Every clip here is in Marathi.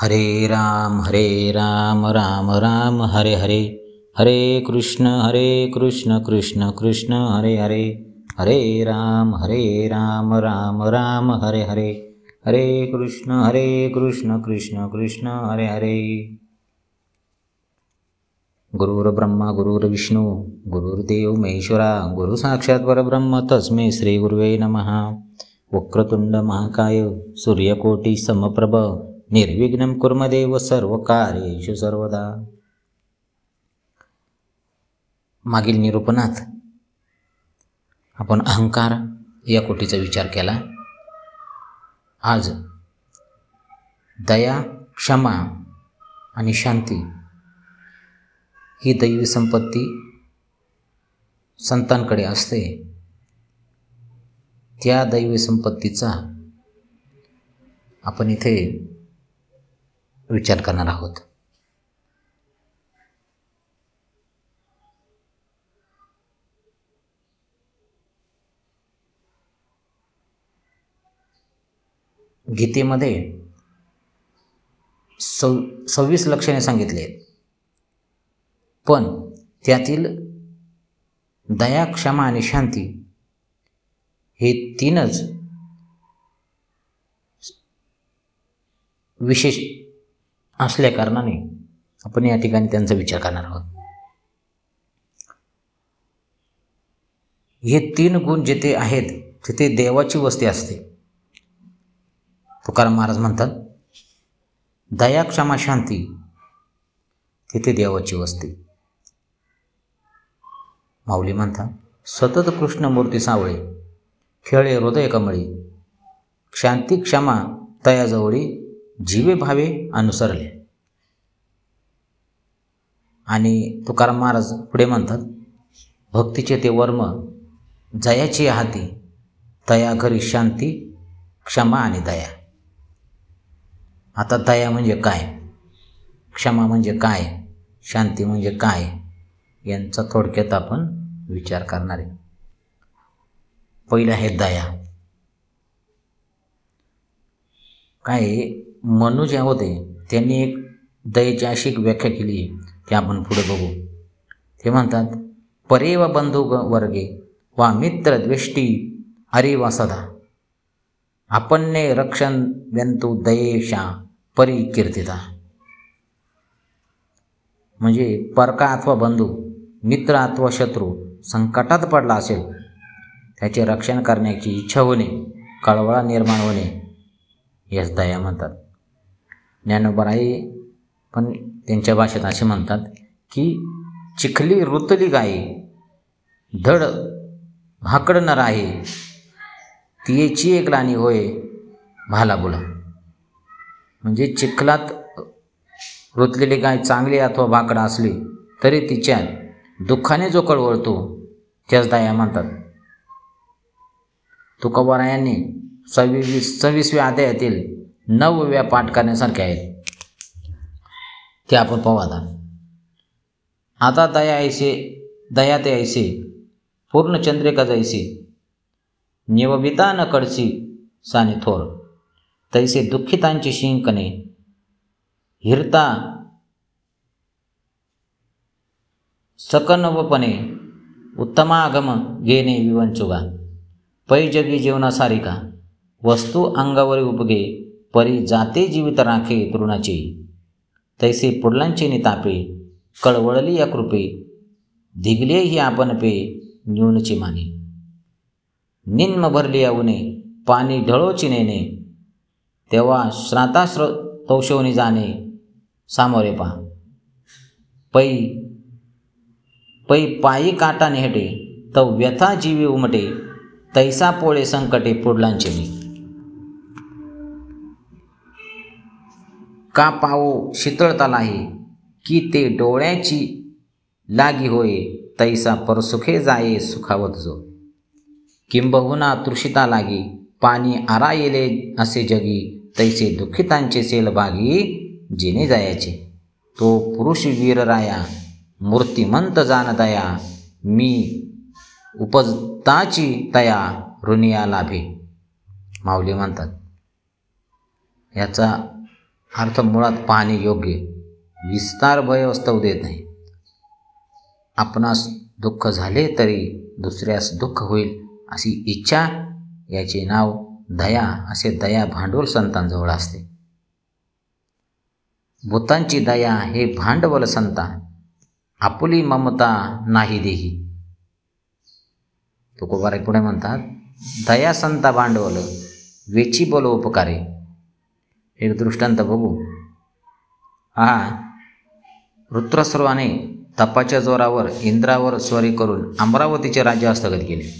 हरे राम हरे राम राम राम हरे हरे। हरे कृष्ण हरे कृष्ण कृष्ण कृष्ण हरे हरे। हरे राम हरे राम राम राम हरे हरे। हरे कृष्ण हरे कृष्ण कृष्ण कृष्ण हरे हरे। गुरुर्ब्रह्मा गुरुर्विष्णू गुरुर्देव महेश्वरा गुरु साक्षात परब्रह्म तस्मै श्री गुरुवे नमः। वक्रतुंड महाकाय सूर्यकोटी समप्रभ निर्विघ्न कुर्मदेव सर्व कार्येषु सर्वदा. मागील निरूपणात आपण अहंकार या कोटीचा विचार केला. आज दया क्षमा आणि शांती ही दैवी संपत्ती संतांकडे असते. त्या दैवी संपत्तीचा आपण इथे विचार करणार आहोत. गीतेमध्ये सव सव्वीस लक्षणे सांगितली आहेत. पण त्यातील दया क्षमा आणि शांती हे तीनच विशेष असल्या कारणाने आपण या ठिकाणी त्यांचा विचार करणार आहोत. हे तीन गुण जिथे आहेत तिथे देवाची वस्ती असते. तुकाराम महाराज म्हणतात दया क्षमा शांती तिथे देवाची वस्ती. माऊली म्हणतात सतत कृष्णमूर्ती सावळे खेळे हृदय कमळी शांती क्षमा तयाजवळी जीवे भावे अनुसरले. आणि तुकाराम महाराज पुढे म्हणतात भक्तीचे ते वर्म जयाची हाती तया घरी शांती क्षमा आणि दया. आता दया म्हणजे काय? क्षमा म्हणजे काय? शांती म्हणजे काय? यांचा थोडक्यात आपण विचार करणार आहे. पहिलं आहे दया. काय मनू जे होते त्यांनी एक दयेची अशी एक व्याख्या केली आहे ती आपण पुढे बघू. ते म्हणतात परे वा बंधू वर्गे वा मित्र द्वेष्टी अरे वा सदा. आपणने रक्षण व्यंतू दयेशा परी कीर्तिता म्हणजे परका अथवा बंधू मित्र अथवा शत्रू संकटात पडला असेल त्याचे रक्षण करण्याची इच्छा होणे कळवळा निर्माण होणे याच दया म्हणतात. ज्ञानोबराई पण त्यांच्या भाषेत असे म्हणतात की चिखली रुतली गाई धड भाकड न राही तियेची एक राणी होय भाला बोला. म्हणजे चिखलात रुतलेली गाय चांगली अथवा भाकडा असली तरी तिच्यात दुःखाने जो कळवळतो त्याच दया म्हणतात. तुकोबारायांनी सव्वीस सव्वीसव्या अध्यायातील नवव्या पाठ करण्यासारखे आहेत. ते आपण पाहू आता. आता दया ऐसे दया ते ऐसे पूर्ण चंद्रिका जैसे निवबिता न कडसी साने थोर तैसे दुःखितांची शिंकणे हिरता सकनवपणे उत्तमागम घेणे विवंचुगा पैजगी जीवनासारिका वस्तू अंगावरी उपगे परी जाते जीवित राखे तरुणाची. तैसे पुडलांचे नितापे कळवळली या कृपे धिगले ही आपण पे न्यूनची माने. निन्म भरली अवने पाणी ढळोची नेणे तेव्हा श्राताश्र तौशवनी जाणे सामोरे पा पै पै पायी काटा नेहटे तव व्यथा जीवी उमटे तैसा पोळे संकटे पुडलांचे मी. का पावो शीतळता नाही? की ते डोळ्याची लागी होय तैसा परसुखे जाये सुखावत जो. किंबहुना तृषिता लागी पाणी आरा येले असे जगी तैसे दुःखितांचे सेलभागी जिने जायाचे. तो पुरुष वीरराया मूर्तिमंत जाण मी उपजताची तया ऋणिया लाभे. माऊली म्हणतात. याचा अर्थ मुळात पाहणे योग्य विस्तार भयवस्तव देत नाही. आपणास दुःख झाले तरी दुसऱ्यास दुःख होईल अशी इच्छा याचे नाव दया असे दया भांडवल संतांजवळ असते. भूतांची दया हे भांडवल संता आपुली ममता नाही देही. तुकोबारे पुढे म्हणतात दया संता भांडवल वेची बोल उपकारे. एक दृष्टांत बघू. हा. वृत्रस्रवाने तपाच्या जोरावर इंद्रावर स्वारी करून अमरावतीचे राज्य हस्तगत केले.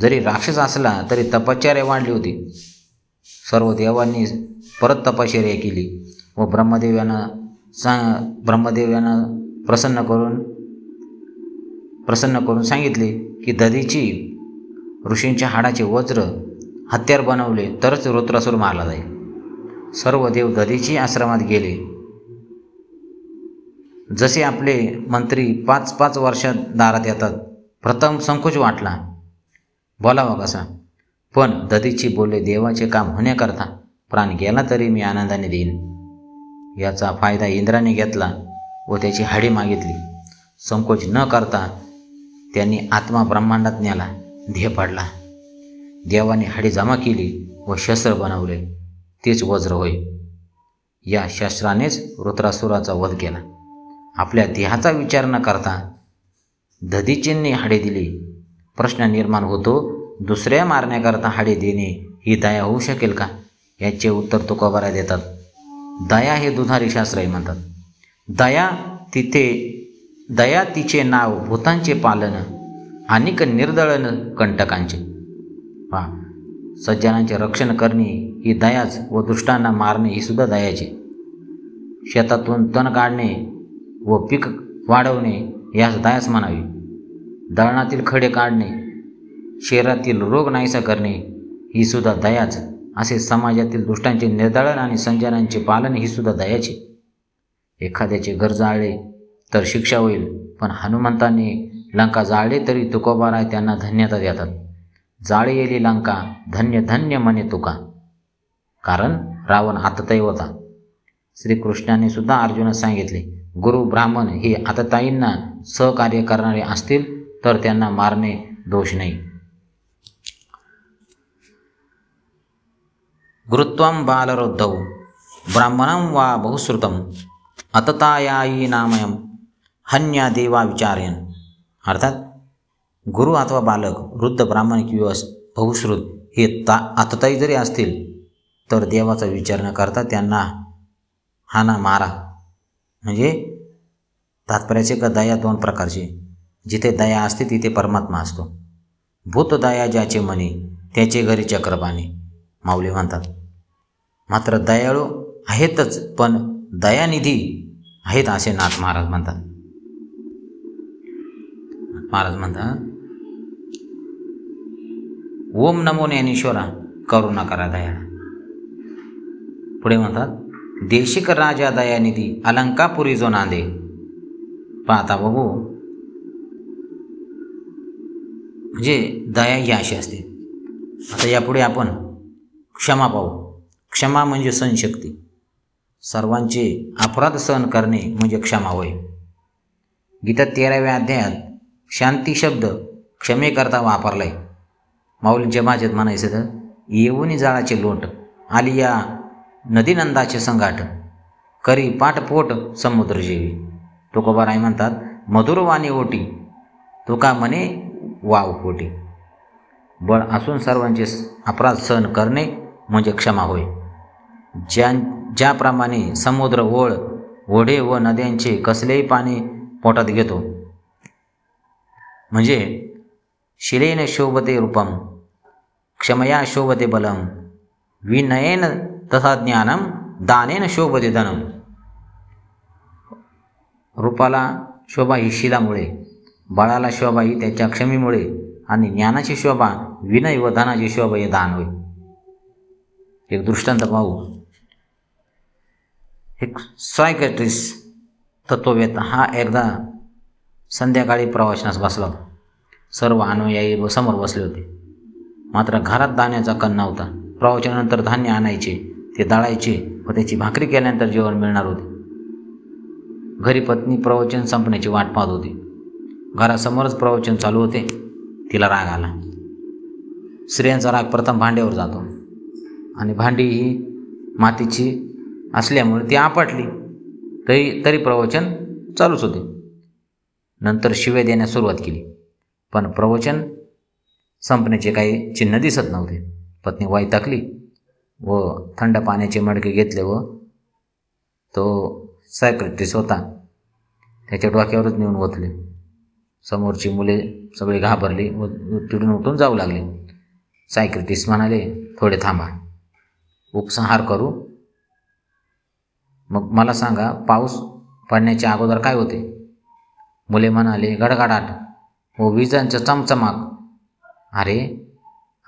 जरी राक्षस असला तरी तपश्चर्या वाढली होती. सर्व देवांनी परत तपश्चर्या केली व ब्रह्मदेव यानं सा ब्रह्मदेव प्रसन्न करून प्रसन्न करून सांगितले की दधीची ऋषींच्या हाडाचे वज्र हत्यार बनवले तरच रुद्रासूर मारला जाईल. सर्व देव दधीची आश्रमात गेले. जसे आपले मंत्री पाच पाच वर्षात दारात येतात प्रथम संकोच वाटला. बोलावा कसा? पण दधीची बोलले देवाचे काम होण्याकरता प्राण गेला तरी मी आनंदाने देईन. याचा फायदा इंद्राने घेतला व त्याची हाडी मागितली. संकोच न करता त्यांनी आत्मा ब्रह्मांडात न्याला ध्येय पाडला. देवाने हाडी जमा केली व शस्त्र बनवले. तेच वज्र होय. या शस्त्रानेच वृत्रासुराचा वध केला. आपल्या देहाचा विचार न करता दधीचींनी हाडे दिली. प्रश्न निर्माण होतो दुसऱ्या मारण्याकरता हाडे देणे ही दया होऊ शकेल का? याचे उत्तर तुकोबारा देतात. दया हे दुधारी शास्त्रही म्हणतात. दया तिथे दया तिचे नाव भूतांचे पालन अनेक निर्दळन कंटकांचे. वा सज्जनांचे रक्षण करणे ही दयाच व दुष्टांना मारणे ही सुद्धा दयाचे. शेतातून तण काढणे व पीक वाढवणे यास दयाच म्हणावी. दळणातील खडे काढणे शरीरातील रोग नाहीसा करणे ही सुद्धा दयाच. असे समाजातील दुष्टांचे निर्दळण आणि संजनांचे पालन ही सुद्धा दयाचे. एखाद्याचे घर जाळले तर शिक्षा होईल पण हनुमंतांनी लंका जाळले तरी तुकोबाराय त्यांना धन्यता देतात. जाळी येली लंका धन्य धन्य म्हणे तुका. कारण रावण आतताई होता. श्रीकृष्णाने सुद्धा अर्जुनास सांगितले गुरु ब्राह्मण हे आतताईंना सहकार्य करणारे असतील तर त्यांना मारणे दोष नाही. गुरुत्वम बालरोद्धव ब्राह्मणं वा बहुश्रुतम अततायायी नामयम हन्या देवा विचार्यन. अर्थात गुरु अथवा बालक वृद्ध ब्राह्मण किंवा बहुश्रुत हे ता आतताई जरी असतील तर देवाचा विचार न करता त्यांना हाना मारा. म्हणजे तात्पर्याचे का दया दोन प्रकारचे. जिथे दया असते तिथे परमात्मा असतो. भूत दया ज्याचे मनी त्याचे घरी चक्रपाणी. माऊली म्हणतात मात्र दयाळू आहेतच पण दयानिधी आहेत असे नाथ महाराज म्हणतात. महाराज म्हणतात ओम नमो ज्ञानेश्वरा करुणा करा दया. पुढे म्हणतात देशिक राजा दयानिधी अलंकापुरी जो नांदे. पाहता बघू. म्हणजे दया ही अशी असते. आता यापुढे आपण क्षमा पाहू. क्षमा म्हणजे सहनशक्ती सर्वांचे अपराध सहन करणे म्हणजे क्षमा होय. गीता तेराव्या अध्यायात शांती शब्द क्षमेकरता वापरलाय. माऊलींच्या माझ्यात म्हणायचं तर येऊनी जाळाचे लोट आलिया नदीनंदाचे संघाट करी पाठपोट समुद्र जेवी तुकोबाराय म्हणतात मधुरवाणी ओटी तुका म्हणे वाव ओटी बळ असून सर्वांचे अपराध सहन करणे म्हणजे क्षमा होय. ज्या ज्याप्रमाणे समुद्र ओळ ओढे व नद्यांचे कसलेही पाणी पोटात घेतो म्हणजे शिलेन शोभते रूपम क्षमया शोभते बलम विनयेन तथा ज्ञानम दानेन शोभते धनम रूपाला शोभा ही शिलामुळे बळाला शोभा ही त्याच्या क्षमीमुळे आणि ज्ञानाची शोभा विनय व धनाची शोभा हे दान होय. एक दृष्टांत पाहू. एक सायकॅट्रिस तत्ववेत्ता हा एकदा संध्याकाळी प्रवासनास बसला. होता सर्व अनुयायी समोर बसले होते. मात्र घरात धान्याचा कण नव्हता. प्रवचनानंतर धान्य आणायचे. ते दळायचे व त्याची भाकरी केल्यानंतर जेवण मिळणार होते. घरी पत्नी प्रवचन संपण्याची वाट पाहत होती. घरासमोरच प्रवचन चालू होते. तिला राग आला. स्त्रियांचा राग प्रथम भांड्यावर जातो. आणि भांडी ही मातीची असल्यामुळे ती आपटली. तरी तरी प्रवचन चालूच होते. नंतर शिवे देण्यास सुरुवात केली. पण प्रवचन संपण्याचे काही चिन्ह दिसत नव्हते. पत्नी वैतागली. व थंड पाण्याचे मडके घेतले व तो सायक्रेटिस होता. त्याच्या डोक्यावरच नेऊन ओतले. समोरची मुले सगळी घाबरली व तिथून उठून जाऊ लागले. सायक्रेटिस म्हणाले थोडे थांबा. उपसंहार करू. मग मला सांगा पाऊस पडण्याच्या अगोदर काय होते? मुले म्हणाले गडगडाट. व विजांचा चमचमाक. अरे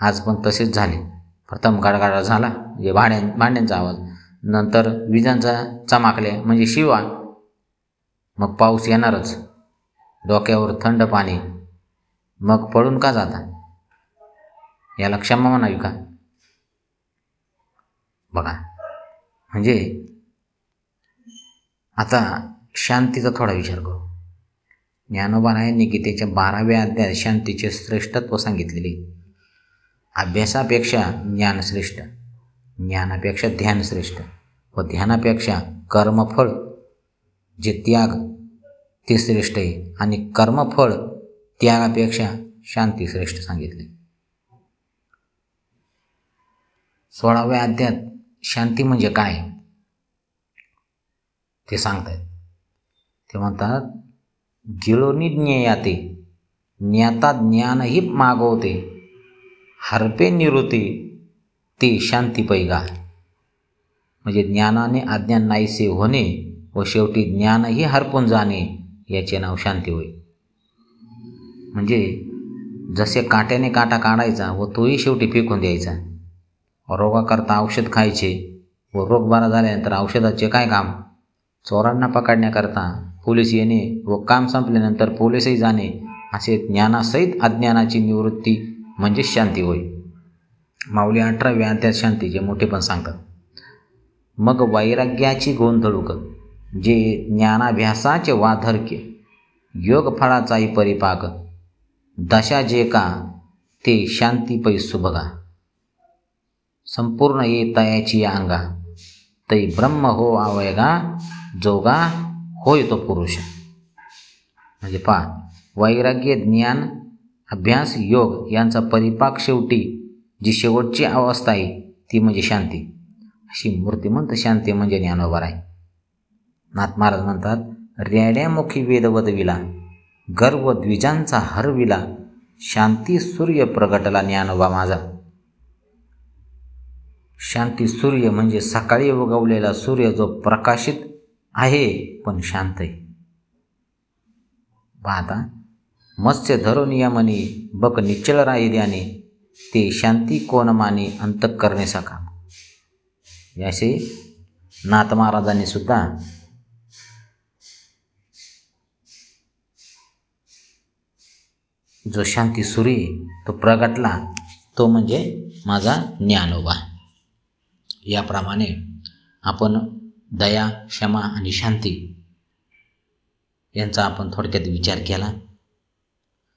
आज पण तसेच झाले. प्रथम गाडगाडा झाला म्हणजे भाड्या भांड्यांचा आवाज. नंतर विजांचा चमाकले म्हणजे शिवा. मग पाऊस येणारच. डोक्यावर थंड पाणी. मग पडून का जाता? याला क्षमा म्हणावी का? बघा. म्हणजे आता शांतीचा थोडा विचार करू. ज्ञानोबारायांनी गीतेच्या बाराव्या अध्यायात शांतीचे श्रेष्ठत्व सांगितलेले. अभ्यासापेक्षा ज्ञानश्रेष्ठ ज्ञानापेक्षा ध्यानश्रेष्ठ व ध्यानापेक्षा कर्मफळ जे त्याग ते श्रेष्ठ आहे. आणि कर्मफळ त्यागापेक्षा शांती श्रेष्ठ सांगितले. सोळाव्या अध्यात शांती म्हणजे काय? ते सांगतायत. ते म्हणतात गिळोनी ज्ञेयाते ज्ञाता ज्ञानही मागवते हरपे निवृत्ती ते शांती पैगा. म्हणजे ज्ञानाने अज्ञान नाहीसे होणे व शेवटी ज्ञानही हरपून जाणे याचे नाव शांती होय. म्हणजे जसे काट्याने काटा काढायचा व तोही शेवटी फेकून द्यायचा. रोगाकरता औषध खायचे व रोग बरा झाल्यानंतर औषधाचे काय काम? चोरांना पकडण्याकरता पोलीस येणे व काम संपल्यानंतर पोलीसही जाणे असे ज्ञानासहित अज्ञानाची निवृत्ती म्हणजे शांती होय. माऊली अठराव्या त्यात शांतीचे मोठे पण सांगतात. मग वैराग्याची गोंधळूक जे ज्ञानाभ्यासाचे वाधर्क्य योगफळाचाही परिपाक दशा जे का ते शांती पै बघा संपूर्ण ये तयाची अंगा तै ब्रह्म हो आवयगा जोगा होय तो पुरुष. म्हणजे पा वैराग्य ज्ञान अभ्यास योग यांचा परिपाक शेवटी जी शेवटची अवस्था आहे ती म्हणजे शांती. अशी मूर्तिमंत शांती म्हणजे ज्ञानोबर आहे. नाथ महाराज म्हणतात रेड्यामुखी वेदवदविला गर्व द्विजांचा हरविला शांती सूर्य प्रगटला ज्ञानोबा माझा. शांती सूर्य म्हणजे सकाळी उगवलेला सूर्य जो प्रकाशित आहे पण शांत आहे. पाहता मत्स्य धरून यमनी बक निश्चल राही द्याने ते शांती कोण माने अंत करणे सका याशी नाथ महाराजांनी सुद्धा जो शांती सूर्य तो प्रगटला तो म्हणजे माझा ज्ञानोबा याप्रमाणे आपण दया क्षमा आणि शांती यांचा आपण थोडक्यात विचार केला.